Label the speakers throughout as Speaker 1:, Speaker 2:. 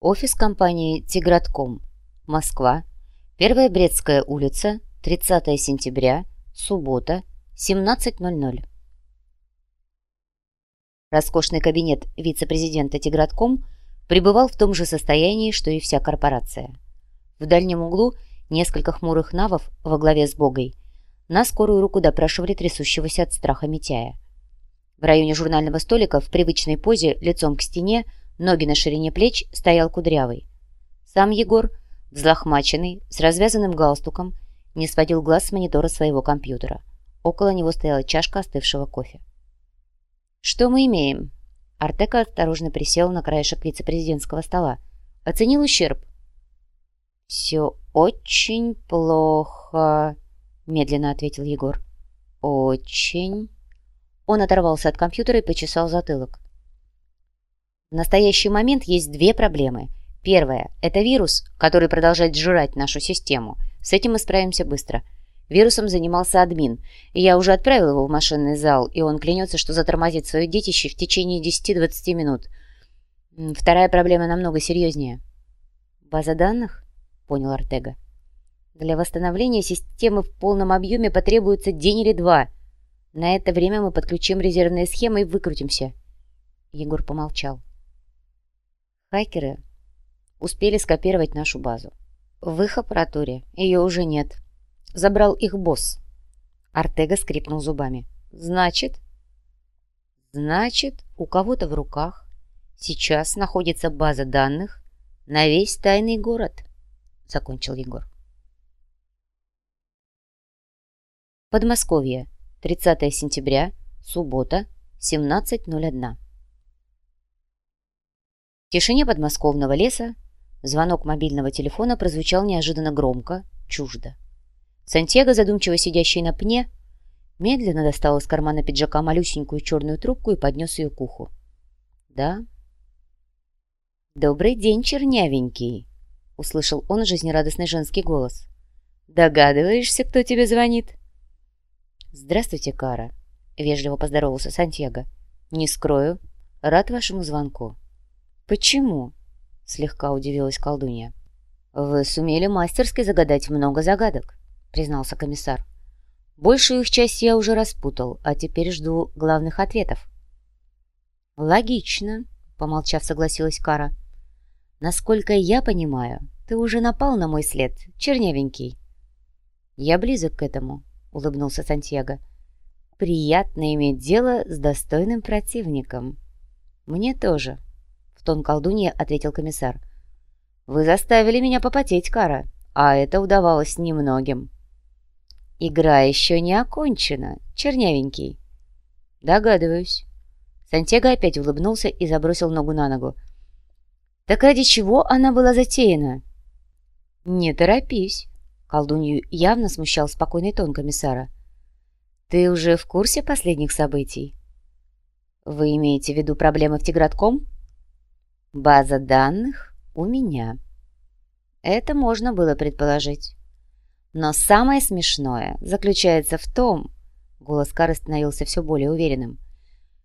Speaker 1: Офис компании «Тигратком», Москва, 1 Брестская улица, 30 сентября, суббота, 17.00. Роскошный кабинет вице-президента «Тигратком» пребывал в том же состоянии, что и вся корпорация. В дальнем углу несколько хмурых навов во главе с Богой на скорую руку допрашивали трясущегося от страха Митяя. В районе журнального столика в привычной позе, лицом к стене, ноги на ширине плеч, стоял Кудрявый. Сам Егор, взлохмаченный, с развязанным галстуком, не сводил глаз с монитора своего компьютера. Около него стояла чашка остывшего кофе. «Что мы имеем?» Артека осторожно присел на краешек вице-президентского стола. Оценил ущерб. «Все очень плохо», — медленно ответил Егор. «Очень...» Он оторвался от компьютера и почесал затылок. В настоящий момент есть две проблемы. Первая – это вирус, который продолжает жрать нашу систему. С этим мы справимся быстро. Вирусом занимался админ, и я уже отправил его в машинный зал, и он клянется, что затормозит свое детище в течение 10-20 минут. Вторая проблема намного серьезнее. «База данных?» – понял Артега. «Для восстановления системы в полном объеме потребуется день или два – на это время мы подключим резервные схемы и выкрутимся. Егор помолчал. Хакеры успели скопировать нашу базу. В их аппаратуре ее уже нет. Забрал их босс. Артега скрипнул зубами. Значит? Значит, у кого-то в руках сейчас находится база данных на весь тайный город, закончил Егор. Подмосковье. 30 сентября, суббота, 17.01. В тишине подмосковного леса звонок мобильного телефона прозвучал неожиданно громко, чуждо. Сантьяго, задумчиво сидящий на пне, медленно достал из кармана пиджака малюсенькую черную трубку и поднес ее к уху. «Да?» «Добрый день, чернявенький!» — услышал он жизнерадостный женский голос. «Догадываешься, кто тебе звонит?» «Здравствуйте, Кара», — вежливо поздоровался Сантьяго. «Не скрою. Рад вашему звонку». «Почему?» — слегка удивилась колдунья. «Вы сумели мастерски загадать много загадок», — признался комиссар. «Большую их часть я уже распутал, а теперь жду главных ответов». «Логично», — помолчав, согласилась Кара. «Насколько я понимаю, ты уже напал на мой след, чернявенький». «Я близок к этому», — улыбнулся Сантьяго. «Приятно иметь дело с достойным противником». «Мне тоже», — тон колдунья ответил комиссар. «Вы заставили меня попотеть, Кара, а это удавалось немногим». «Игра еще не окончена, чернявенький». «Догадываюсь». Сантьяго опять улыбнулся и забросил ногу на ногу. «Так ради чего она была затеяна?» «Не торопись», Колдунью явно смущал спокойный тон комиссара. «Ты уже в курсе последних событий?» «Вы имеете в виду проблемы в Тигратком?» «База данных у меня». Это можно было предположить. Но самое смешное заключается в том, голос Кары становился все более уверенным,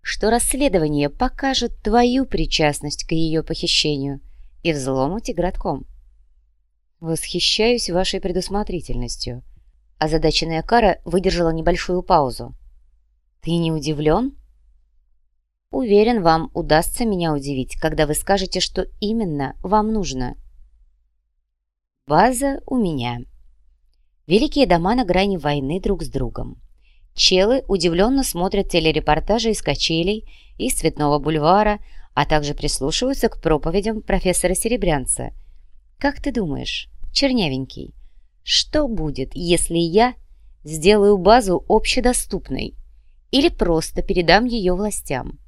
Speaker 1: что расследование покажет твою причастность к ее похищению и взлому Тигратком. «Восхищаюсь вашей предусмотрительностью». Озадаченная Кара выдержала небольшую паузу. «Ты не удивлен?» «Уверен, вам удастся меня удивить, когда вы скажете, что именно вам нужно». «База у меня». Великие дома на грани войны друг с другом. Челы удивленно смотрят телерепортажи из качелей, из Цветного бульвара, а также прислушиваются к проповедям профессора Серебрянца. Как ты думаешь, чернявенький. Что будет, если я сделаю базу общедоступной или просто передам ее властям?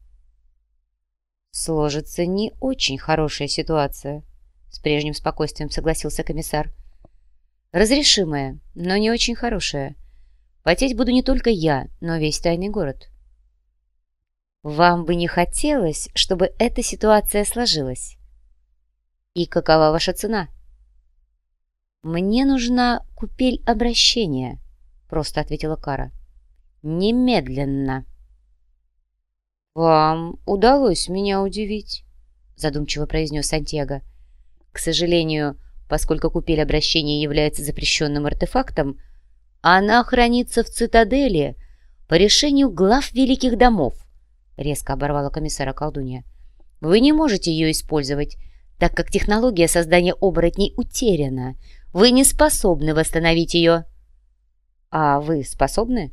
Speaker 1: Сложится не очень хорошая ситуация, с прежним спокойствием согласился комиссар. Разрешимая, но не очень хорошая. Потеть буду не только я, но весь тайный город. Вам бы не хотелось, чтобы эта ситуация сложилась? И какова ваша цена? — «Мне нужна купель обращения», — просто ответила Кара. «Немедленно». «Вам удалось меня удивить», — задумчиво произнес Сантьяго. К сожалению, поскольку купель обращения является запрещенным артефактом, она хранится в цитадели по решению глав великих домов, резко оборвала комиссара колдунья. Вы не можете ее использовать, так как технология создания оборотней утеряна. Вы не способны восстановить ее. А вы способны?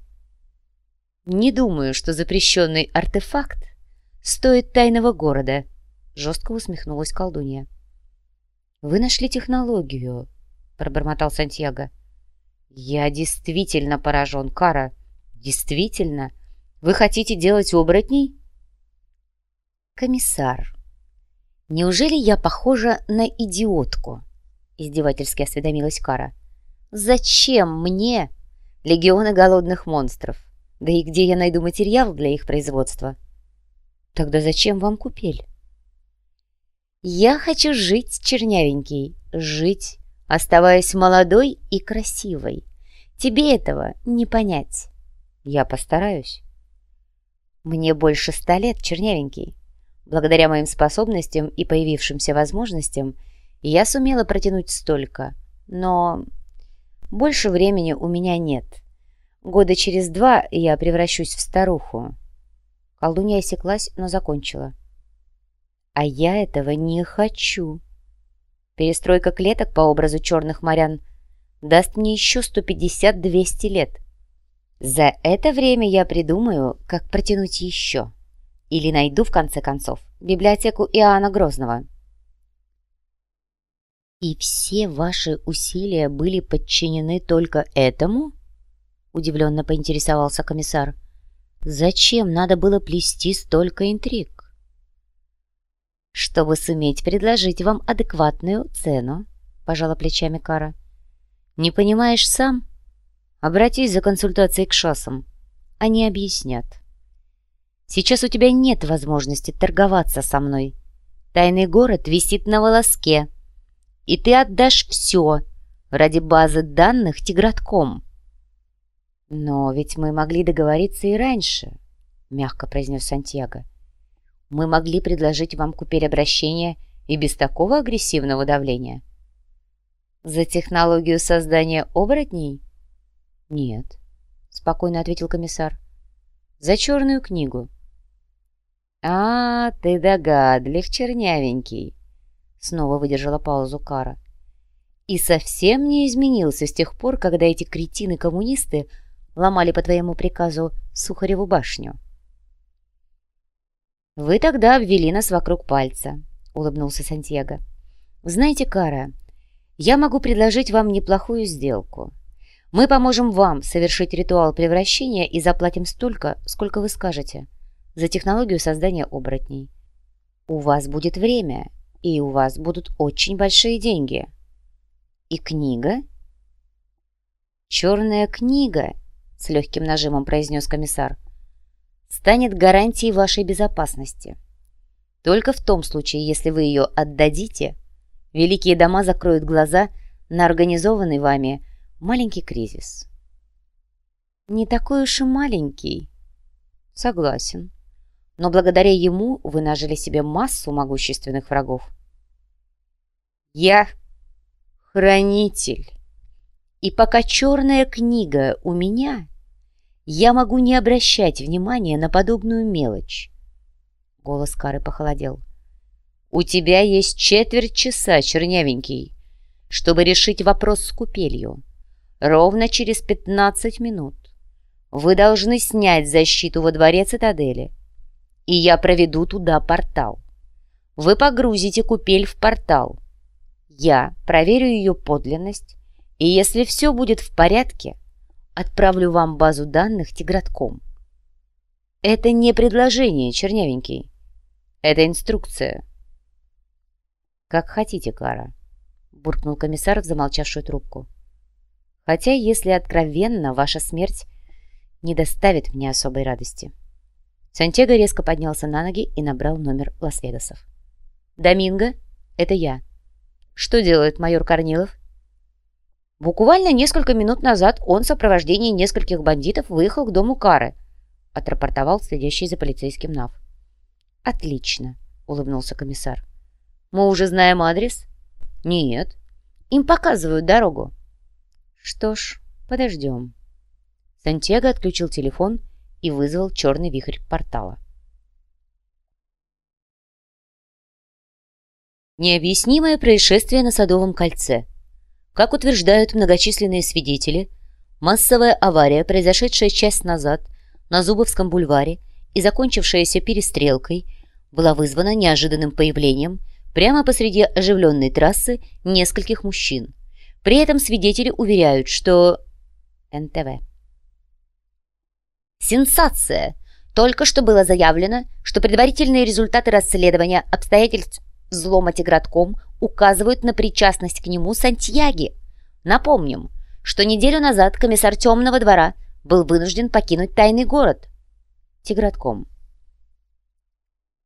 Speaker 1: Не думаю, что запрещенный артефакт стоит тайного города, жестко усмехнулась колдунья. Вы нашли технологию, пробормотал Сантьяго. Я действительно поражен, Кара. Действительно. Вы хотите делать оборотней? Комиссар, неужели я похожа на идиотку? Издевательски осведомилась Кара. Зачем мне легионы голодных монстров? Да и где я найду материал для их производства? Тогда зачем вам купель? Я хочу жить, чернявенький, жить, оставаясь молодой и красивой. Тебе этого не понять. Я постараюсь. Мне больше ста лет, чернявенький. Благодаря моим способностям и появившимся возможностям я сумела протянуть столько, но больше времени у меня нет. Года через два я превращусь в старуху. Колдунья осеклась, но закончила. А я этого не хочу. Перестройка клеток по образу черных морян даст мне еще 150-200 лет. За это время я придумаю, как протянуть еще. Или найду, в конце концов, библиотеку Иоанна Грозного. «И все ваши усилия были подчинены только этому?» Удивленно поинтересовался комиссар. «Зачем надо было плести столько интриг?» «Чтобы суметь предложить вам адекватную цену», — пожала плечами Кара. «Не понимаешь сам? Обратись за консультацией к шасам. Они объяснят. Сейчас у тебя нет возможности торговаться со мной. Тайный город висит на волоске, и ты отдашь все ради базы данных Тигратком». «Но ведь мы могли договориться и раньше», — мягко произнес Сантьяго. «Мы могли предложить вам купель обращения и без такого агрессивного давления». «За технологию создания оборотней?» «Нет», — спокойно ответил комиссар. «За черную книгу». «А, ты догадлив, чернявенький», — снова выдержала паузу Кара. «И совсем не изменился с тех пор, когда эти кретины-коммунисты ломали по твоему приказу Сухареву башню. «Вы тогда обвели нас вокруг пальца», — улыбнулся Сантьяго. «Знаете, Кара, я могу предложить вам неплохую сделку. Мы поможем вам совершить ритуал превращения и заплатим столько, сколько вы скажете, за технологию создания оборотней. У вас будет время, и у вас будут очень большие деньги. И книга?» «Черная книга с легким нажимом произнес комиссар, станет гарантией вашей безопасности. Только в том случае, если вы ее отдадите, великие дома закроют глаза на организованный вами маленький кризис. Не такой уж и маленький. Согласен. Но благодаря ему вы нажили себе массу могущественных врагов. Я хранитель. И пока черная книга у меня, я могу не обращать внимания на подобную мелочь. Голос Кары похолодел. У тебя есть четверть часа, чернявенький, чтобы решить вопрос с купелью. Ровно через пятнадцать минут вы должны снять защиту во дворе цитадели, и я проведу туда портал. Вы погрузите купель в портал. Я проверю ее подлинность, и если все будет в порядке, Отправлю вам базу данных тигратком. Это не предложение, чернявенький. Это инструкция. Как хотите, Кара, буркнул комиссар в замолчавшую трубку. Хотя, если откровенно, ваша смерть не доставит мне особой радости. Сантьяго резко поднялся на ноги и набрал номер Лас-Вегасов. «Доминго, это я. Что делает майор Корнилов?» Буквально несколько минут назад он в сопровождении нескольких бандитов выехал к дому Кары, отрапортовал следящий за полицейским Нав. «Отлично», — улыбнулся комиссар. «Мы уже знаем адрес?» Нет. Им показывают дорогу. Что ж, подождем. Сантьяго отключил телефон и вызвал черный вихрь портала. Необъяснимое происшествие на Садовом кольце. Как утверждают многочисленные свидетели, массовая авария, произошедшая час назад на Зубовском бульваре и закончившаяся перестрелкой, была вызвана неожиданным появлением прямо посреди оживленной трассы нескольких мужчин. При этом свидетели уверяют, что... НТВ. Сенсация! Только что было заявлено, что предварительные результаты расследования обстоятельств взлома Тигратком указывают на причастность к нему Сантьяги. Напомним, что неделю назад комиссар Темного двора был вынужден покинуть тайный город. Тигратком.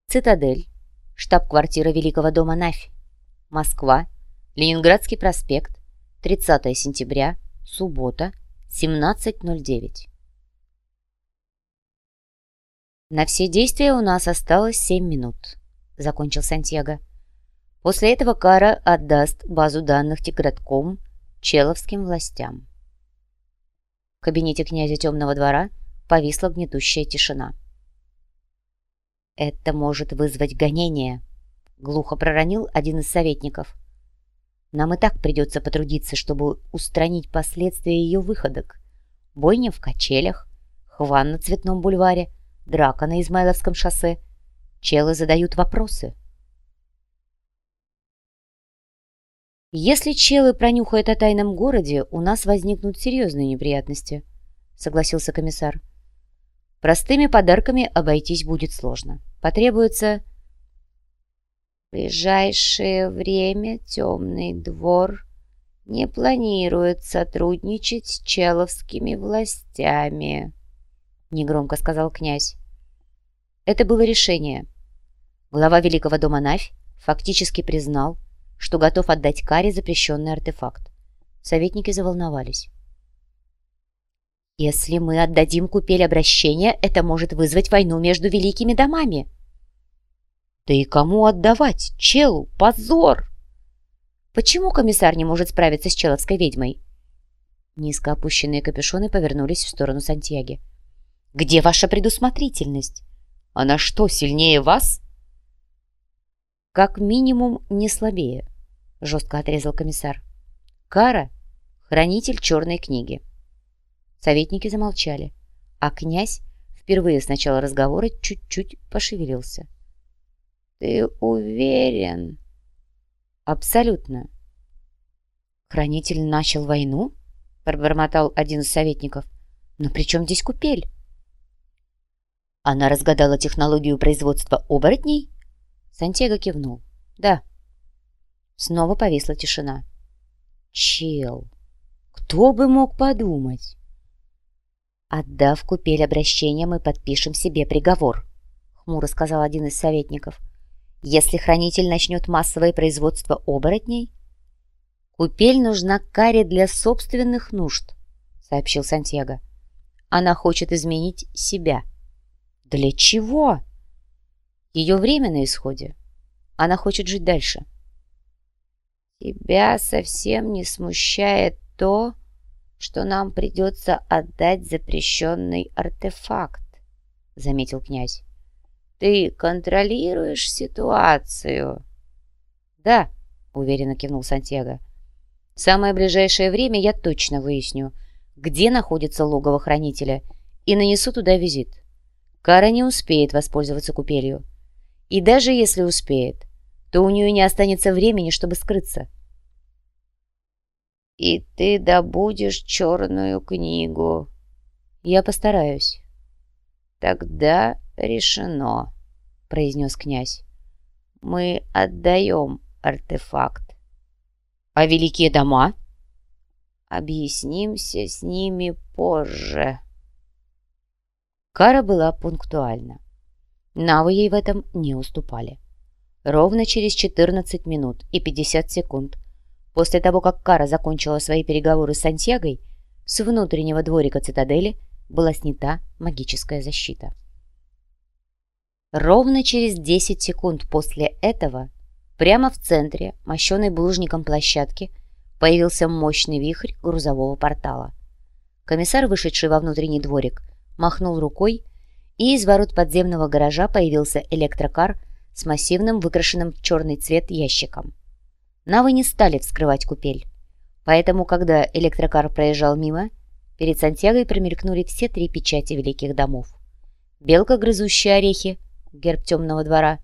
Speaker 1: Цитадель. Штаб-квартира Великого дома Нафь. Москва. Ленинградский проспект. 30 сентября. Суббота. 17.09. «На все действия у нас осталось семь минут», — закончил Сантьяго. После этого Кара отдаст базу данных Тигратком человским властям. В кабинете князя Темного двора повисла гнетущая тишина. «Это может вызвать гонение», — глухо проронил один из советников. «Нам и так придется потрудиться, чтобы устранить последствия ее выходок. Бойня в качелях, хван на Цветном бульваре, драка на Измайловском шоссе. Челы задают вопросы». «Если челы пронюхают о тайном городе, у нас возникнут серьезные неприятности», — согласился комиссар. «Простыми подарками обойтись будет сложно. Потребуется...» «В ближайшее время темный двор не планирует сотрудничать с человскими властями», — негромко сказал князь. Это было решение. Глава Великого дома Навь фактически признал, что готов отдать Каре запрещенный артефакт. Советники заволновались. «Если мы отдадим купель обращения, это может вызвать войну между великими домами». «Да и кому отдавать? Челу? Позор!» «Почему комиссар не может справиться с человской ведьмой?» Низко опущенные капюшоны повернулись в сторону Сантьяги. «Где ваша предусмотрительность? Она что, сильнее вас?» «Как минимум, не слабее», — жестко отрезал комиссар. «Кара — хранитель черной книги». Советники замолчали, а князь впервые с начала разговора чуть-чуть пошевелился. «Ты уверен?» «Абсолютно». «Хранитель начал войну?» — пробормотал один из советников. «Но при чем здесь купель?» Она разгадала технологию производства оборотней? Сантьяго кивнул. «Да». Снова повисла тишина. «Чел! Кто бы мог подумать?» «Отдав купель обращения, мы подпишем себе приговор», — хмуро сказал один из советников. «Если хранитель начнет массовое производство оборотней...» «Купель нужна Каре для собственных нужд», — сообщил Сантьяго. «Она хочет изменить себя». «Для чего?» Ее время на исходе. Она хочет жить дальше. «Тебя совсем не смущает то, что нам придется отдать запрещенный артефакт», — заметил князь. «Ты контролируешь ситуацию?» «Да», — уверенно кивнул Сантьяго. «В самое ближайшее время я точно выясню, где находится логово хранителя, и нанесу туда визит. Кара не успеет воспользоваться купелью. И даже если успеет, то у нее не останется времени, чтобы скрыться. «И ты добудешь черную книгу?» «Я постараюсь». «Тогда решено», — произнес князь. «Мы отдаем артефакт». «А великие дома?» «Объяснимся с ними позже». Кара была пунктуальна. Навы ей в этом не уступали. Ровно через 14 минут и 50 секунд после того, как Кара закончила свои переговоры с Сантьягой, с внутреннего дворика цитадели была снята магическая защита. Ровно через 10 секунд после этого Прямо в центре, мощенной булыжником площадки, появился мощный вихрь грузового портала. Комиссар, вышедший во внутренний дворик, махнул рукой, и из ворот подземного гаража появился электрокар с массивным выкрашенным в черный цвет ящиком. Навы не стали вскрывать купель, поэтому, когда электрокар проезжал мимо, перед Сантьягой промелькнули все три печати великих домов. Белка, грызущая орехи, герб темного двора,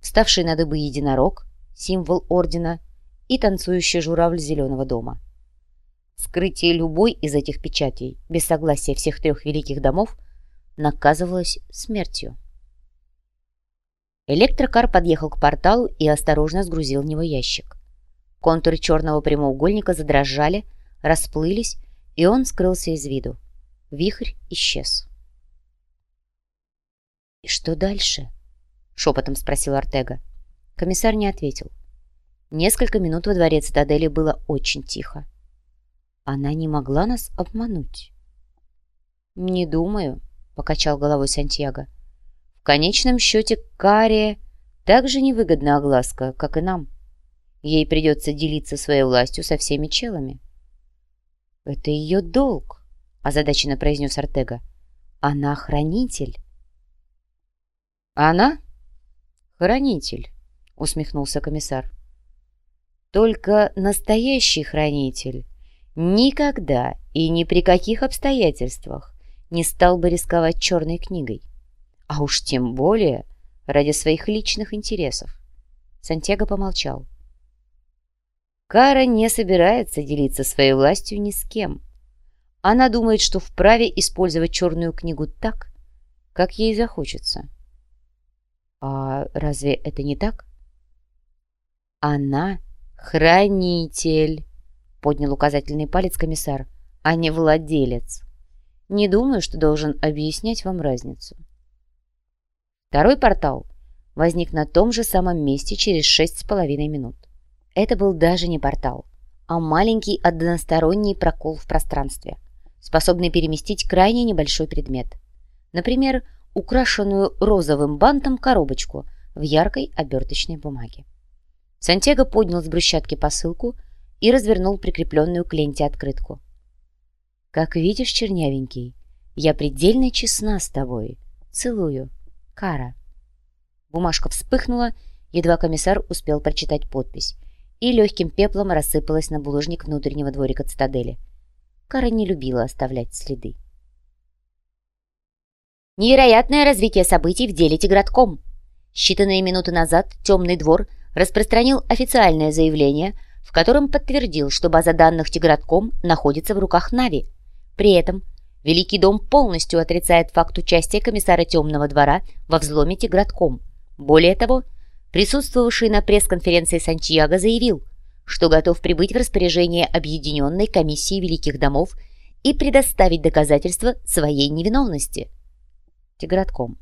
Speaker 1: вставший на дыбы единорог, символ ордена, и танцующий журавль зеленого дома. Скрытие любой из этих печатей без согласия всех трех великих домов наказывалось смертью. Электрокар подъехал к порталу и осторожно сгрузил в него ящик. Контуры черного прямоугольника задрожали, расплылись, и он скрылся из виду. Вихрь исчез. «И что дальше?» — шепотом спросил Артега. Комиссар не ответил. Несколько минут во дворе цитадели было очень тихо. Она не могла нас обмануть. «Не думаю», — покачал головой Сантьяго. «В конечном счете Кария так же невыгодна огласка, как и нам. Ей придется делиться своей властью со всеми челами». «Это ее долг», — озадаченно произнес Артега. «Она хранитель».
Speaker 2: «Она? Хранитель», — усмехнулся комиссар. «Только настоящий хранитель никогда и ни при каких обстоятельствах не стал бы рисковать черной книгой, а уж тем более ради своих личных интересов». Сантьяго помолчал. Кара не собирается делиться своей властью ни с кем. Она думает, что вправе использовать черную книгу так, как ей захочется. А разве это не так? Она хранитель, поднял указательный палец комиссар, а не владелец. Не думаю, что должен объяснять вам разницу. Второй портал возник на том же самом месте через шесть с половиной минут. Это был даже не портал, а маленький односторонний прокол в пространстве, способный переместить крайне небольшой предмет. Например, украшенную розовым бантом коробочку в яркой оберточной бумаге. Сантьяго поднял с брусчатки посылку и развернул прикрепленную к ленте открытку. «Как видишь, чернявенький, я предельно честна с тобой. Целую. Кара». Бумажка вспыхнула, едва комиссар успел прочитать подпись, и легким пеплом рассыпалась на булыжник внутреннего дворика цитадели. Кара не любила оставлять следы. Невероятное развитие событий в деле Тигратком. Считанные минуты назад Темный двор распространил официальное заявление, в котором подтвердил, что база данных Тигратком находится в руках Нави. При этом Великий дом полностью отрицает факт участия комиссара Темного двора во взломе Тигратком. Более того, присутствовавший на пресс-конференции Сантьяго заявил, что готов прибыть в распоряжение Объединенной комиссии Великих домов и предоставить доказательства своей невиновности – Тигратком.